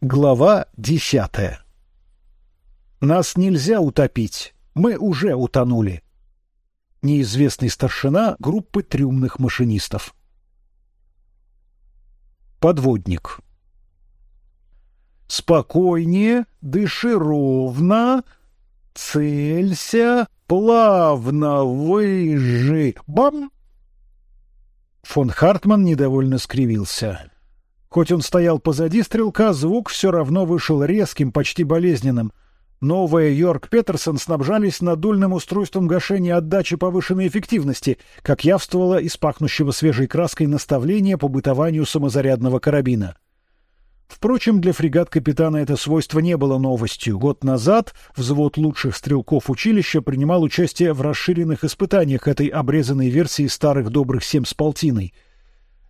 Глава десятая. Нас нельзя утопить. Мы уже утонули. Неизвестный старшина группы трюмных машинистов. Подводник. Спокойнее, дыши ровно, целься, плавно выжи. Бам! Фон Хартман недовольно скривился. Хоть он стоял позади стрелка, звук все равно вышел резким, почти болезненным. Новые Йорк Петерсон снабжались надульным устройством гашения отдачи повышенной эффективности, как явствовало из пахнущего свежей краской наставления по бытованию самозарядного карабина. Впрочем, для фрегат капитана это свойство не было новостью. Год назад взвод лучших стрелков училища принимал участие в расширенных испытаниях этой обрезанной версии старых добрых семь с полтиной —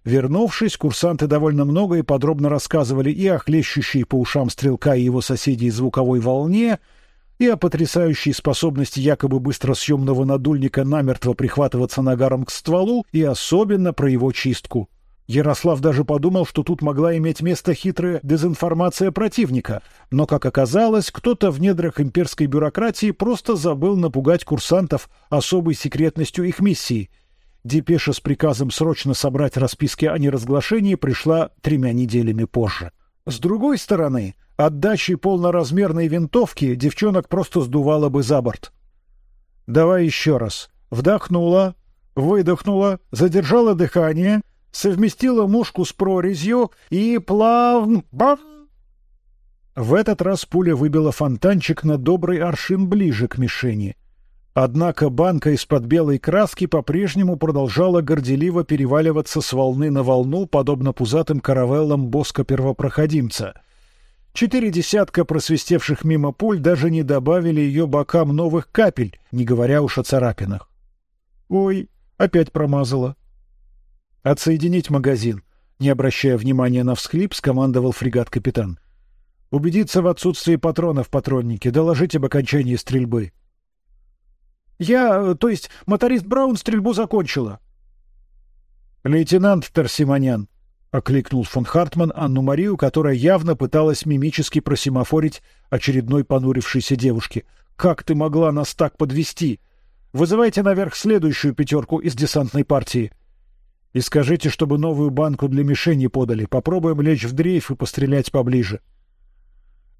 Вернувшись, курсанты довольно много и подробно рассказывали и о хлещущей по ушам стрелка и его соседей звуковой волне, и о потрясающей способности якобы быстросъемного надульника намертво прихватываться нагаром к стволу, и особенно про его чистку. Ярослав даже подумал, что тут могла иметь место хитрая дезинформация противника, но, как оказалось, кто-то в недрах имперской бюрократии просто забыл напугать курсантов особой секретностью их миссии — Депеша с приказом срочно собрать расписки о неразглашении пришла тремя неделями позже. С другой стороны, отдачей полноразмерной винтовки девчонок просто сдувало бы за борт. Давай еще раз. Вдохнула, выдохнула, задержала дыхание, совместила мушку с прорезью и плавно бам. В этот раз пуля выбила фонтанчик на добрый аршин ближе к мишени. Однако банка из-под белой краски по-прежнему продолжала горделиво переваливаться с волны на волну, подобно пузатым каравеллам боска первопроходимца. Четыре десятка просвистевших мимо пуль даже не добавили ее бокам новых капель, не говоря уж о царапинах. Ой, опять промазала. Отсоединить магазин. Не обращая внимания на всхлип, скомандовал фрегат капитан. Убедиться в отсутствии патронов в патроннике, доложить об окончании стрельбы. Я, то есть моторист Браун стрельбу закончила. Лейтенант Тарсимонян, окликнул фон Хартман Анну Марию, которая явно пыталась мимически просимофорить очередной понурившейся девушке. Как ты могла нас так подвести? Вызывайте наверх следующую пятерку из десантной партии. И скажите, чтобы новую банку для мишени подали. Попробуем лечь в дрейф и пострелять поближе.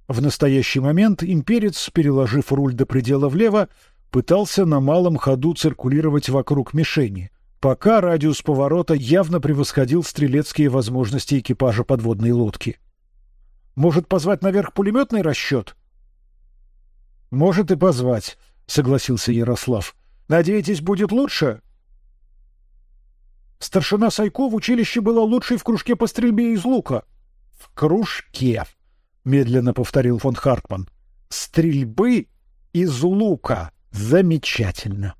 В настоящий момент имперец, переложив руль до предела влево, пытался на малом ходу циркулировать вокруг мишени, пока радиус поворота явно превосходил стрелецкие возможности экипажа подводной лодки. Может позвать наверх пулеметный расчет? Может и позвать, согласился Ярослав. Надеетесь, будет лучше? Старшина Сайко в училище была лучшей в кружке по стрельбе из лука. В кружке, медленно повторил фон Хартман. Стрельбы из лука. Замечательно.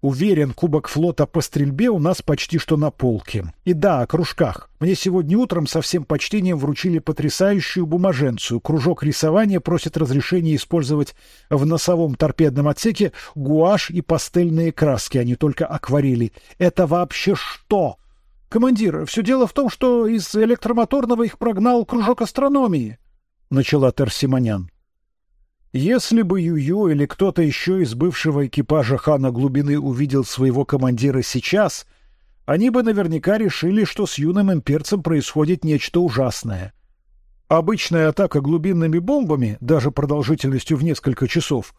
Уверен, кубок флота по стрельбе у нас почти что на полке. И да, о кружках. Мне сегодня утром со всем почтением вручили потрясающую бумаженцию. Кружок рисования просит разрешения использовать в носовом торпедном отсеке гуашь и пастельные краски, а не только акварели. Это вообще что? Командир, все дело в том, что из электромоторного их прогнал кружок астрономии. Начала Терсимонян. Если бы Юю или кто-то еще из бывшего экипажа Хана Глубины увидел своего командира сейчас, они бы наверняка решили, что с юным имперцем происходит нечто ужасное. Обычная атака глубинными бомбами, даже продолжительностью в несколько часов,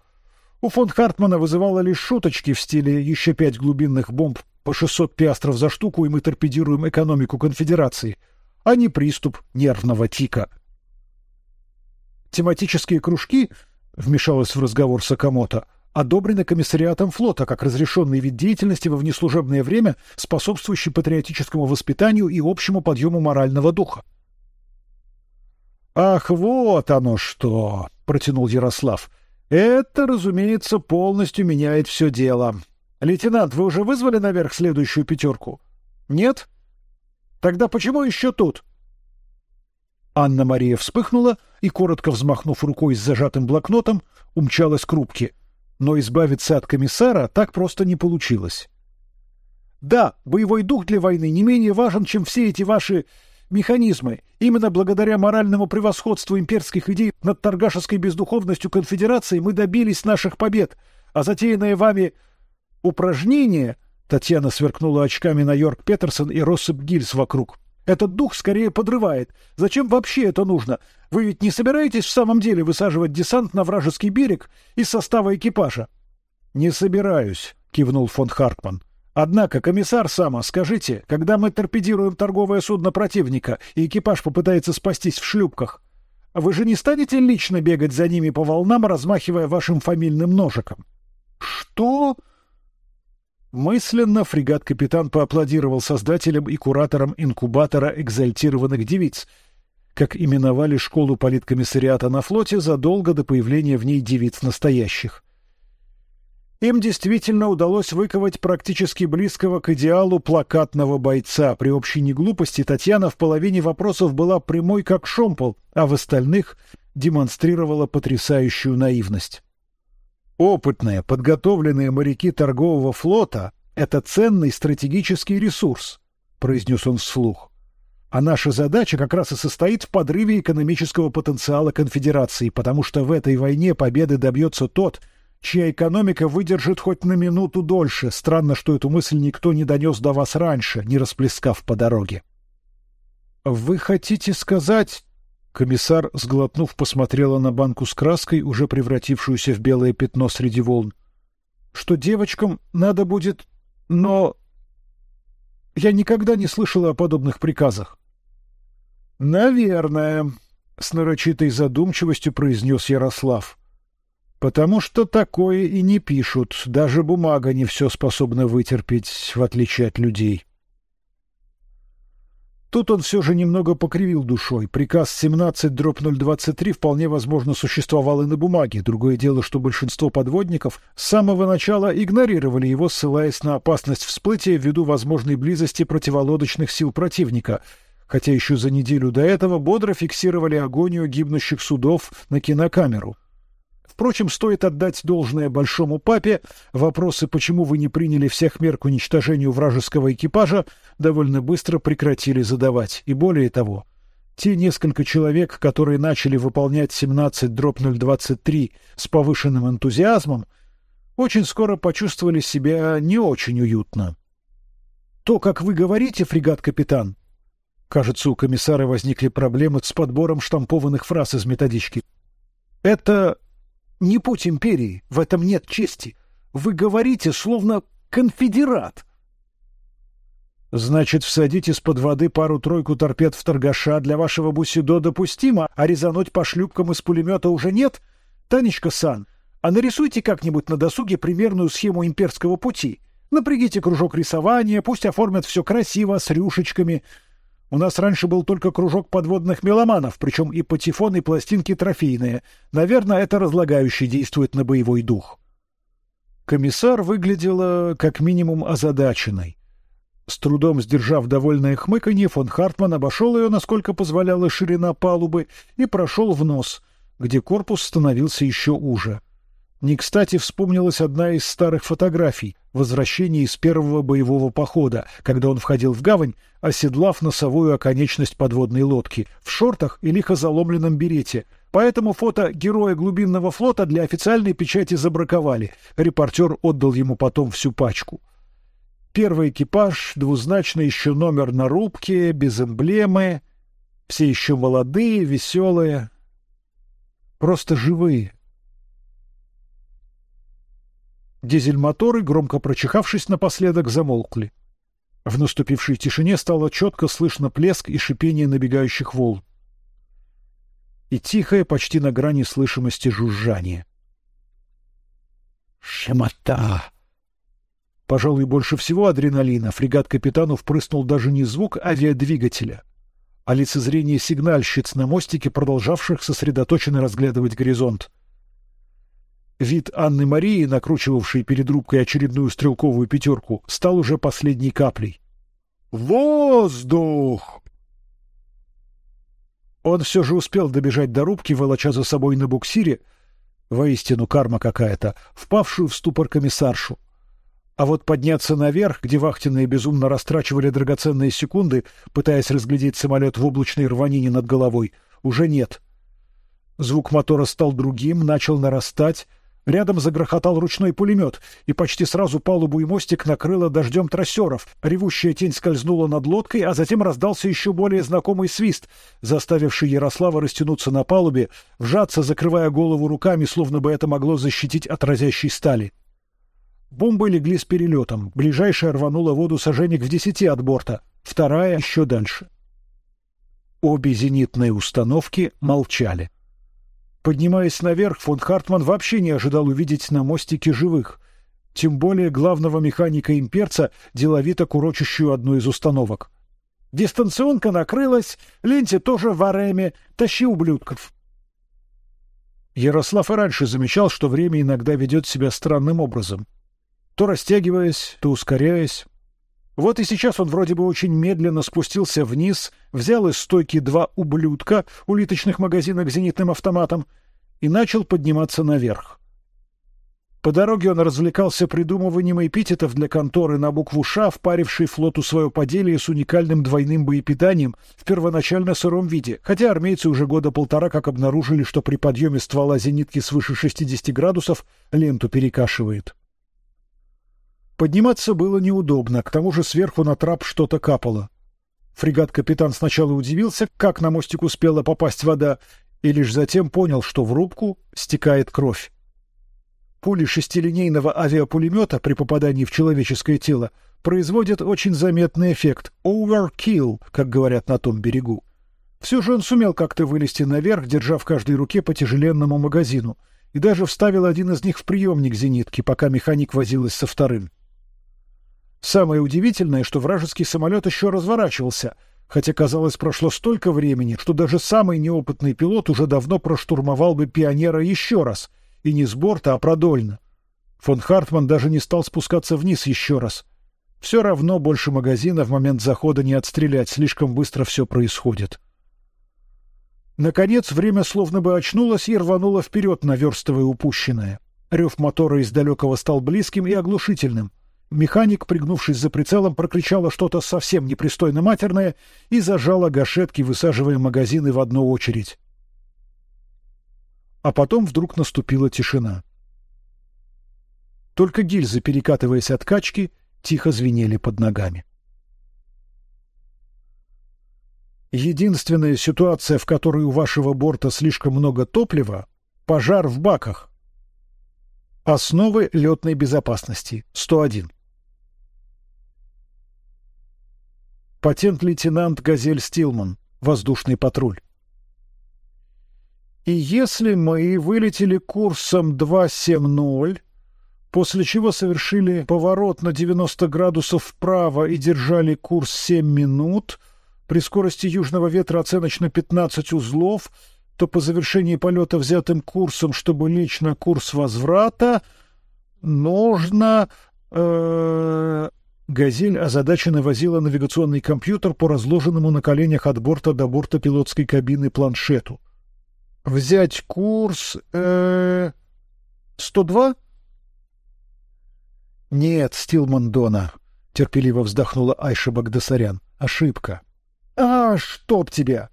у фон Хартмана вызывала лишь шуточки в стиле «еще пять глубинных бомб по 600 пиастров за штуку, и мы торпедируем экономику конфедерации», а не приступ нервного тика. Тематические кружки вмешалась в разговор Сакамото, одобрены комиссариатом флота как разрешенный вид деятельности во внеслужебное время, способствующий патриотическому воспитанию и общему подъему морального духа. Ах, вот оно что, протянул Ярослав. Это, разумеется, полностью меняет все дело. Лейтенант, вы уже вызвали наверх следующую пятерку? Нет? Тогда почему еще тут? Анна Мария вспыхнула и коротко взмахнув рукой с зажатым блокнотом, умчалась к рубке. Но избавиться от комиссара так просто не получилось. Да, боевой дух для войны не менее важен, чем все эти ваши механизмы. Именно благодаря моральному превосходству имперских идей над торгашеской бездуховностью конфедерации мы добились наших побед. А затеянное вами упражнение, Татьяна сверкнула очками на Йорк Петерсон и россыпь гильз вокруг. Этот дух скорее подрывает. Зачем вообще это нужно? Вы ведь не собираетесь в самом деле высаживать десант на вражеский берег из состава экипажа? Не собираюсь, кивнул фон Хартман. Однако, комиссар Сама, скажите, когда мы торпедируем торговое судно противника и экипаж попытается спастись в шлюпках, вы же не станете лично бегать за ними по волнам, размахивая вашим фамильным ножиком? Что? Мысленно фрегат-капитан поаплодировал создателям и кураторам инкубатора экзальтированных девиц, как именовали школу политкомиссариата на флоте задолго до появления в ней девиц настоящих. Им действительно удалось выковать практически близкого к идеалу плакатного бойца. При общей неглупости Татьяна в половине вопросов была прямой как шомпол, а в остальных демонстрировала потрясающую наивность. Опытные, подготовленные моряки торгового флота — это ценный стратегический ресурс, произнес он вслух. А наша задача как раз и состоит в подрыве экономического потенциала конфедерации, потому что в этой войне победы добьется тот, чья экономика выдержит хоть на минуту дольше. Странно, что эту мысль никто не донес до вас раньше, не расплескав по дороге. Вы хотите сказать? Комиссар, сглотнув, посмотрела на банку с краской, уже превратившуюся в белое пятно среди волн. Что девочкам надо будет, но я никогда не слышала о подобных приказах. Наверное, с нарочитой задумчивостью произнес Ярослав. Потому что такое и не пишут, даже бумага не все способна вытерпеть, в отличие от людей. Тут он все же немного покривил душой. Приказ 17 дробь 023 вполне возможно существовал и на бумаге. Другое дело, что большинство подводников с самого начала игнорировали его, ссылаясь на опасность всплытия ввиду возможной близости противолодочных сил противника, хотя еще за неделю до этого бодро фиксировали агонию гибнущих судов на кинокамеру. Впрочем, стоит отдать должное большому папе. Вопросы, почему вы не приняли всех мер к уничтожению вражеского экипажа, довольно быстро прекратили задавать. И более того, те несколько человек, которые начали выполнять 17 дробь 023 с повышенным энтузиазмом, очень скоро почувствовали себя не очень уютно. То, как вы говорите, фрегат-капитан, кажется, у комиссара возникли проблемы с подбором штампованных фраз из методички. Это не путь империи, в этом нет чести. Вы говорите, словно конфедерат. Значит, всадить из-под воды пару-тройку торпед в торгаша для вашего бусидо допустимо, а резануть по шлюпкам из пулемета уже нет? Танечка-сан, а нарисуйте как-нибудь на досуге примерную схему имперского пути. Напрягите кружок рисования, пусть оформят все красиво, с рюшечками — у нас раньше был только кружок подводных меломанов, причем и патефон, и пластинки трофейные. Наверное, это разлагающий действует на боевой дух. Комиссар выглядела как минимум озадаченной. С трудом сдержав довольное хмыканье, фон Хартман обошел ее, насколько позволяла ширина палубы, и прошел в нос, где корпус становился еще уже. Не кстати вспомнилась одна из старых фотографий возвращения из первого боевого похода, когда он входил в гавань, оседлав носовую оконечность подводной лодки в шортах и лихо заломленном берете. Поэтому фото героя глубинного флота для официальной печати забраковали. Репортер отдал ему потом всю пачку. Первый экипаж, двузначный еще номер на рубке, без эмблемы, все еще молодые, веселые, просто живые. Дизель-моторы, громко прочихавшись напоследок, замолкли. В наступившей тишине стало четко слышно плеск и шипение набегающих волн. И тихое, почти на грани слышимости жужжание. Шемота! Пожалуй, больше всего адреналина фрегат капитану впрыснул даже не звук авиадвигателя, а лицезрение сигнальщиц на мостике, продолжавших сосредоточенно разглядывать горизонт. Вид Анны Марии, накручивавшей перед рубкой очередную стрелковую пятерку, стал уже последней каплей. Воздух! Он все же успел добежать до рубки, волоча за собой на буксире, воистину карма какая-то, впавшую в ступор комиссаршу. А вот подняться наверх, где вахтенные безумно растрачивали драгоценные секунды, пытаясь разглядеть самолет в облачной рванине над головой, уже нет. Звук мотора стал другим, начал нарастать. Рядом загрохотал ручной пулемет, и почти сразу палубу и мостик накрыло дождем трассеров. Ревущая тень скользнула над лодкой, а затем раздался еще более знакомый свист, заставивший Ярослава растянуться на палубе, вжаться, закрывая голову руками, словно бы это могло защитить от разящей стали. Бомбы легли с перелетом. Ближайшая рванула воду сожженник в десяти от борта, вторая еще дальше. Обе зенитные установки молчали. Поднимаясь наверх, фон Хартман вообще не ожидал увидеть на мостике живых, тем более главного механика имперца, деловито курочащую одну из установок. Дистанционка накрылась, ленте тоже в ареме, тащи ублюдков. Ярослав и раньше замечал, что время иногда ведет себя странным образом, то растягиваясь, то ускоряясь. Вот и сейчас он вроде бы очень медленно спустился вниз, взял из стойки два ублюдка улиточных магазинок зенитным автоматом и начал подниматься наверх. По дороге он развлекался придумыванием эпитетов для конторы на букву «Ш», впарившей флоту свое поделие с уникальным двойным боепитанием в первоначально сыром виде, хотя армейцы уже года полтора как обнаружили, что при подъеме ствола зенитки свыше 60 градусов ленту перекашивает. Подниматься было неудобно, к тому же сверху на трап что-то капало. Фрегат-капитан сначала удивился, как на мостик успела попасть вода, и лишь затем понял, что в рубку стекает кровь. Пули шестилинейного авиапулемета при попадании в человеческое тело производят очень заметный эффект overkill, как говорят на том берегу. Все же он сумел как-то вылезти наверх, держа в каждой руке по тяжеленному магазину, и даже вставил один из них в приемник зенитки, пока механик возилась со вторым. Самое удивительное, что вражеский самолет еще разворачивался, хотя казалось прошло столько времени, что даже самый неопытный пилот уже давно проштурмовал бы пионера еще раз, и не с борта, а продольно. Фон Хартман даже не стал спускаться вниз еще раз. Все равно больше магазина в момент захода не отстрелять, слишком быстро все происходит. Наконец время словно бы очнулось и рвануло вперед, наверстывая упущенное. Рев мотора из далекого стал близким и оглушительным. Механик, пригнувшись за прицелом, прокричала что-то совсем непристойно матерное и зажала гашетки, высаживая магазины в одну очередь. А потом вдруг наступила тишина. Только гильзы, перекатываясь от качки, тихо звенели под ногами. Единственная ситуация, в которой у вашего борта слишком много топлива — пожар в баках. Основы летной безопасности 101. Патент-лейтенант Газель Стилман, воздушный патруль. И если мы вылетели курсом 270, после чего совершили поворот на 90 градусов вправо и держали курс 7 минут, при скорости южного ветра оценочно 15 узлов, то по завершении полета взятым курсом, чтобы лечь на курс возврата, нужно э, Газель озадаченно возила навигационный компьютер по разложенному на коленях от борта до борта пилотской кабины планшету. Взять курс э 102? Нет, Стилман Дона, терпеливо вздохнула Айша Багдасарян. Ошибка. А, чтоб тебя.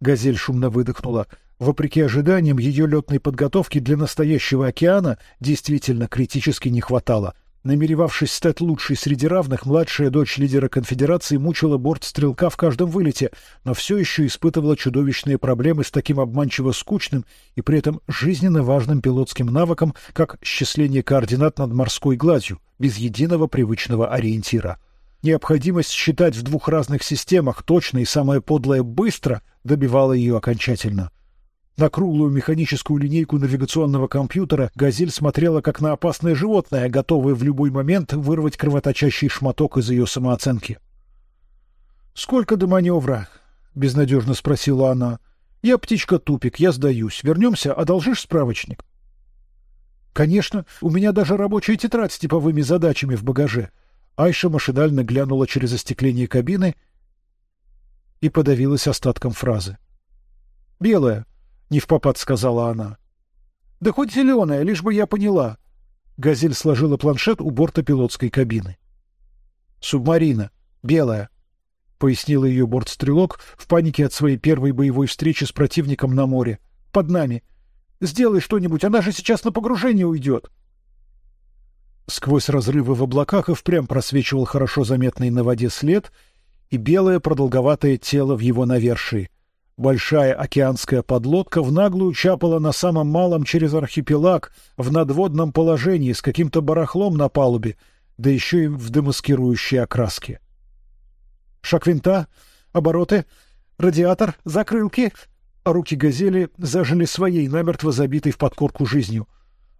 Газель шумно выдохнула. Вопреки ожиданиям, ее летной подготовки для настоящего океана действительно критически не хватало. Намеревавшись стать лучшей среди равных, младшая дочь лидера конфедерации мучила борт стрелка в каждом вылете, но все еще испытывала чудовищные проблемы с таким обманчиво скучным и при этом жизненно важным пилотским навыком, как счисление координат над морской гладью, без единого привычного ориентира. Необходимость считать в двух разных системах точно и самое подлое быстро добивала ее окончательно. На круглую механическую линейку навигационного компьютера Газель смотрела как на опасное животное, готовое в любой момент вырвать кровоточащий шматок из ее самооценки. Сколько до маневра? безнадежно спросила она. Я птичка тупик, я сдаюсь. Вернемся, одолжишь справочник? Конечно, у меня даже рабочая тетрадь с типовыми задачами в багаже. Айша машинально глянула через остекление кабины и подавилась остатком фразы. Белая, не в попад сказала она. Да хоть зеленая, лишь бы я поняла. Газель сложила планшет у борта пилотской кабины. Субмарина, белая, пояснил ее бортстрелок в панике от своей первой боевой встречи с противником на море. Под нами. Сделай что-нибудь, она же сейчас на погружение уйдет. Сквозь разрывы в облаках и впрямь просвечивал хорошо заметный на воде след и белое продолговатое тело в его навершии. Большая океанская подлодка в наглую чапала на самом малом через архипелаг в надводном положении с каким-то барахлом на палубе, да еще и в демаскирующей окраске. Шаг винта, обороты, радиатор, закрылки. Руки газели зажили своей намертво забитой в подкорку жизнью.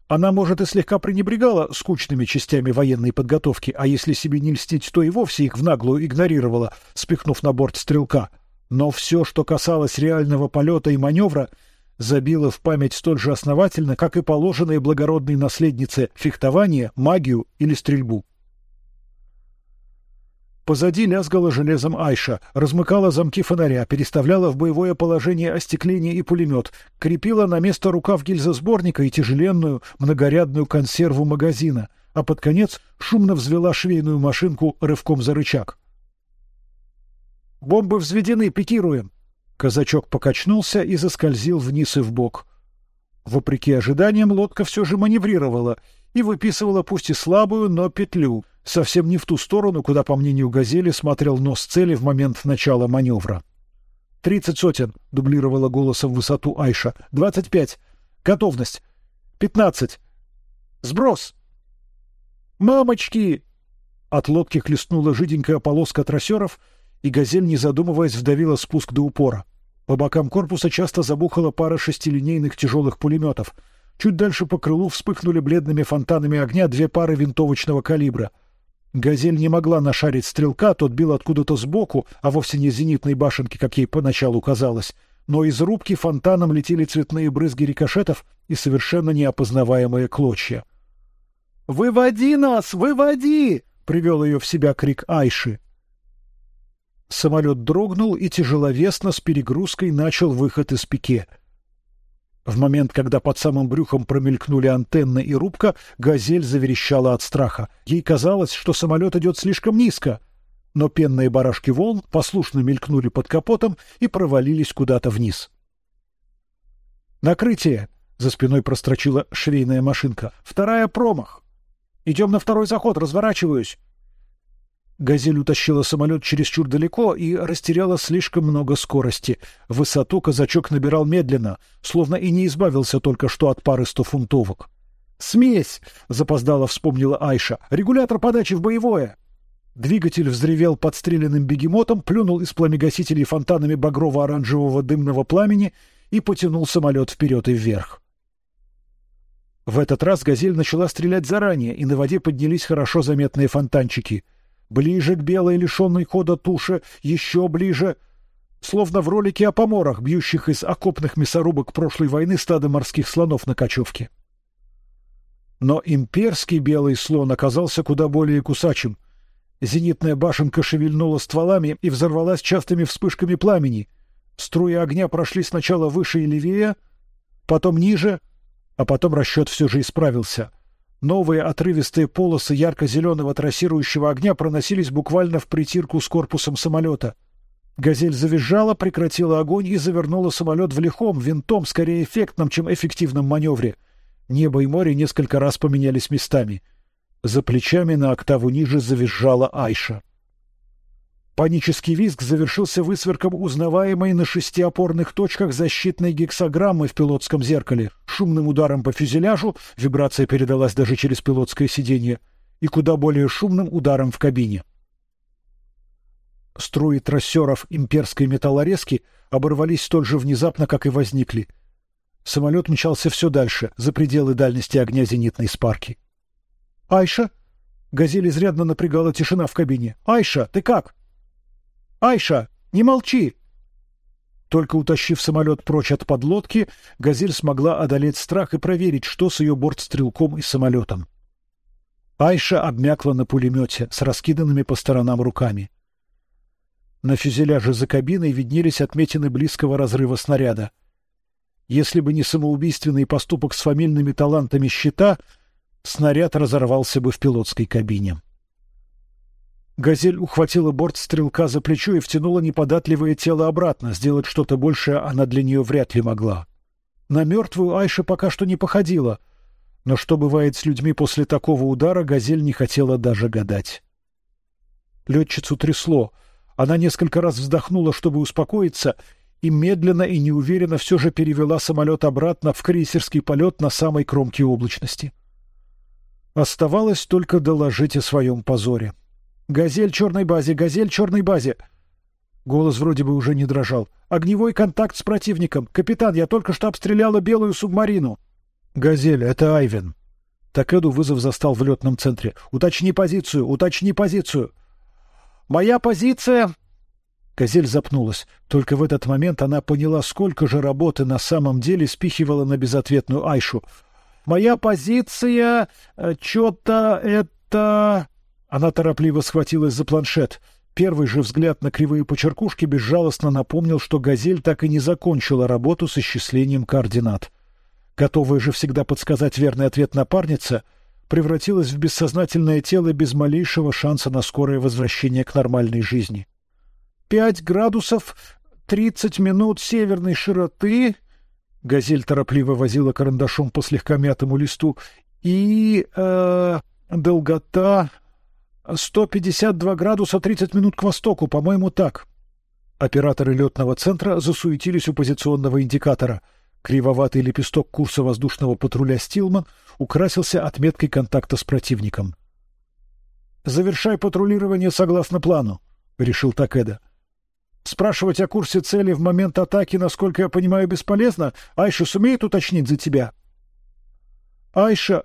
Она, может, и слегка пренебрегала скучными частями военной подготовки, а если себе не льстить, то и вовсе их в наглую игнорировала, спихнув на борт стрелка. Но все, что касалось реального полета и маневра, забило в память столь же основательно, как и положенные благородной наследнице фехтование, магию или стрельбу. Позади лязгала железом Айша, размыкала замки фонаря, переставляла в боевое положение остекление и пулемет, крепила на место рукав гильзосборника и тяжеленную многорядную консерву магазина, а под конец шумно взвела швейную машинку рывком за рычаг. Бомбы взведены, пикируем. Казачок покачнулся и заскользил вниз и в бок. Вопреки ожиданиям, лодка все же маневрировала и выписывала пусть и слабую, но петлю, совсем не в ту сторону, куда, по мнению газели, смотрел нос цели в момент начала маневра. Тридцать сотен, дублировала голосом высоту Айша. Двадцать пять. Готовность. Пятнадцать. Сброс. Мамочки! От лодки хлестнула жиденькая полоска трассеров, и газель, не задумываясь, вдавила спуск до упора. По бокам корпуса часто забухала пара шестилинейных тяжелых пулеметов. Чуть дальше по крылу вспыхнули бледными фонтанами огня две пары винтовочного калибра. Газель не могла нашарить стрелка, тот бил откуда-то сбоку, а вовсе не зенитной башенки, как ей поначалу казалось. Но из рубки фонтаном летели цветные брызги рикошетов и совершенно неопознаваемые клочья. «Выводи нас! Выводи!» — привел ее в себя крик Айши. Самолет дрогнул и тяжеловесно с перегрузкой начал выход из пике. В момент, когда под самым брюхом промелькнули антенна и рубка, газель заверещала от страха. Ей казалось, что самолет идет слишком низко, но пенные барашки волн послушно мелькнули под капотом и провалились куда-то вниз. Накрытие! За спиной прострочила швейная машинка. Вторая промах. Идем на второй заход. Разворачиваюсь. Газель утащила самолет чересчур далеко и растеряла слишком много скорости. Высоту казачок набирал медленно, словно и не избавился только что от пары стофунтовок. Смесь, запоздала вспомнила Айша. Регулятор подачи в боевое. Двигатель взревел подстреленным бегемотом, плюнул из пламегасителей фонтанами багрово-оранжевого дымного пламени и потянул самолет вперед и вверх. В этот раз газель начала стрелять заранее, и на воде поднялись хорошо заметные фонтанчики — ближе к белой лишенной хода туше, еще ближе, словно в ролике о поморах, бьющих из окопных мясорубок прошлой войны стада морских слонов на кочевке. Но имперский белый слон оказался куда более кусачим. Зенитная башенка шевельнула стволами и взорвалась частыми вспышками пламени. Струи огня прошли сначала выше и левее, потом ниже, а потом расчет все же исправился — Новые отрывистые полосы ярко-зеленого трассирующего огня проносились буквально в притирку с корпусом самолета. Газель завизжала, прекратила огонь и завернула самолет в лихом, винтом, скорее эффектном, чем эффективном маневре. Небо и море несколько раз поменялись местами. За плечами на октаву ниже завизжала Айша. Панический визг завершился высверком узнаваемой на шести опорных точках защитной гексограммы в пилотском зеркале, шумным ударом по фюзеляжу, вибрация передалась даже через пилотское сиденье, и куда более шумным ударом в кабине. Струи трассеров имперской металлорезки оборвались столь же внезапно, как и возникли. Самолет мчался все дальше, за пределы дальности огня зенитной спарки. Айша, газель изрядно напрягала тишина в кабине. Айша, ты как? Айша, не молчи! Только утащив самолет прочь от подлодки, Газель смогла одолеть страх и проверить, что с ее бортстрелком и самолетом. Айша обмякла на пулемете с раскиданными по сторонам руками. На фюзеляже за кабиной виднелись отметины близкого разрыва снаряда. Если бы не самоубийственный поступок с фамильными талантами щита, снаряд разорвался бы в пилотской кабине. Газель ухватила борт стрелка за плечо и втянула неподатливое тело обратно. Сделать что-то большее она для нее вряд ли могла. На мертвую Айша пока что не походила, но что бывает с людьми после такого удара, Газель не хотела даже гадать. Летчицу трясло. Она несколько раз вздохнула, чтобы успокоиться, и медленно и неуверенно все же перевела самолет обратно в крейсерский полет на самой кромке облачности. Оставалось только доложить о своем позоре. Газель черной базе, газель черной базе. Голос вроде бы уже не дрожал. Огневой контакт с противником. Капитан, я только что обстреляла белую субмарину. Газель, это Айвен. Такеду вызов застал в летном центре. Уточни позицию, уточни позицию. Моя позиция. Газель запнулась. Только в этот момент она поняла, сколько же работы на самом деле спихивала на безответную Айшу. Моя позиция, э, что-то это. Она торопливо схватилась за планшет. Первый же взгляд на кривые почеркушки безжалостно напомнил, что Газель так и не закончила работу с исчислением координат. Готовая же всегда подсказать верный ответ напарница, превратилась в бессознательное тело без малейшего шанса на скорое возвращение к нормальной жизни. Пять градусов тридцать минут северной широты. Газель торопливо возила карандашом по слегка мятому листу и э, долгота 152 градуса 30 минут к востоку, по-моему, так. Операторы летного центра засуетились у позиционного индикатора. Кривоватый лепесток курса воздушного патруля Стилман украсился отметкой контакта с противником. Завершай патрулирование согласно плану, решил Такеда. Спрашивать о курсе цели в момент атаки, насколько я понимаю, бесполезно. Айша сумеет уточнить за тебя. Айша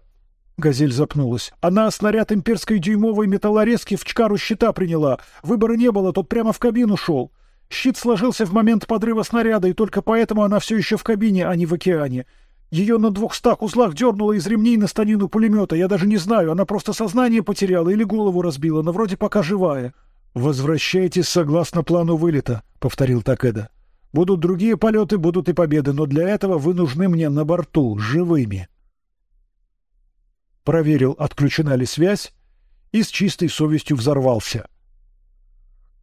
Газель запнулась. Она снаряд имперской дюймовой металлорезки в чкару щита приняла. Выбора не было, тот прямо в кабину шел. Щит сложился в момент подрыва снаряда, и только поэтому она все еще в кабине, а не в океане. Ее на двухстах узлах дернуло из ремней на станину пулемета. Я даже не знаю, она просто сознание потеряла или голову разбила, но вроде пока живая. Возвращайтесь согласно плану вылета, повторил Такеда. Будут другие полеты, будут и победы, но для этого вы нужны мне на борту живыми проверил, отключена ли связь, и с чистой совестью взорвался.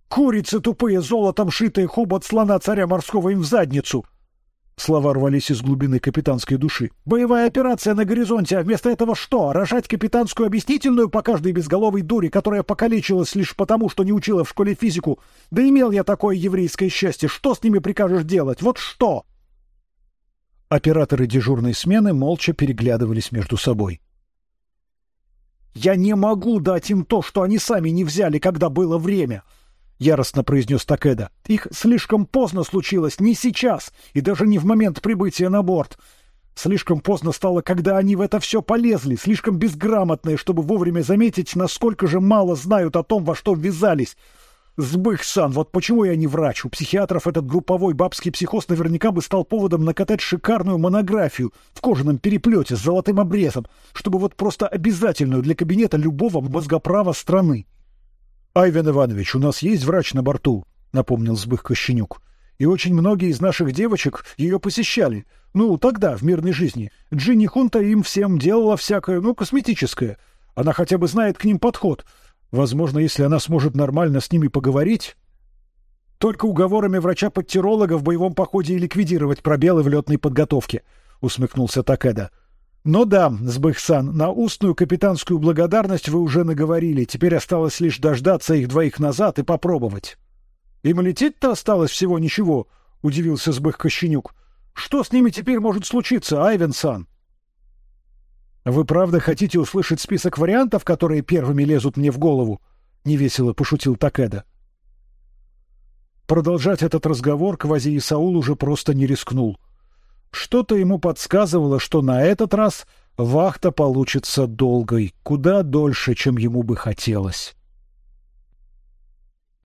«Курицы тупые, золотом шитые, хобот слона царя морского им в задницу!» Слова рвались из глубины капитанской души. «Боевая операция на горизонте, а вместо этого что? Рожать капитанскую объяснительную по каждой безголовой дуре, которая покалечилась лишь потому, что не учила в школе физику? Да имел я такое еврейское счастье, что с ними прикажешь делать? Вот что!» Операторы дежурной смены молча переглядывались между собой. Я не могу дать им то, что они сами не взяли, когда было время, яростно произнес Такеда. Их слишком поздно случилось, не сейчас и даже не в момент прибытия на борт. Слишком поздно стало, когда они в это все полезли, слишком безграмотные, чтобы вовремя заметить, насколько же мало знают о том, во что ввязались. Сбых-сан, вот почему я не врач. У психиатров этот групповой бабский психоз наверняка бы стал поводом накатать шикарную монографию в кожаном переплете с золотым обрезом, чтобы вот просто обязательную для кабинета любого мозгоправа страны. Айвен Иванович, у нас есть врач на борту, напомнил Сбых Кощенюк. И очень многие из наших девочек ее посещали. Ну, тогда, в мирной жизни. Джинни Хунта им всем делала всякое, ну, косметическое. Она хотя бы знает к ним подход. Возможно, если она сможет нормально с ними поговорить, только уговорами врача-подтиролога в боевом походе и ликвидировать пробелы в летной подготовке, усмехнулся Такеда. Но да, Сбыхсан, на устную капитанскую благодарность вы уже наговорили. Теперь осталось лишь дождаться их двоих назад и попробовать. Им лететь-то осталось всего ничего, удивился Сбых Кощенюк. Что с ними теперь может случиться, Айвенсан? Вы правда хотите услышать список вариантов, которые первыми лезут мне в голову? Невесело пошутил Такеда. Продолжать этот разговор Квази Исаул уже просто не рискнул. Что-то ему подсказывало, что на этот раз вахта получится долгой, куда дольше, чем ему бы хотелось.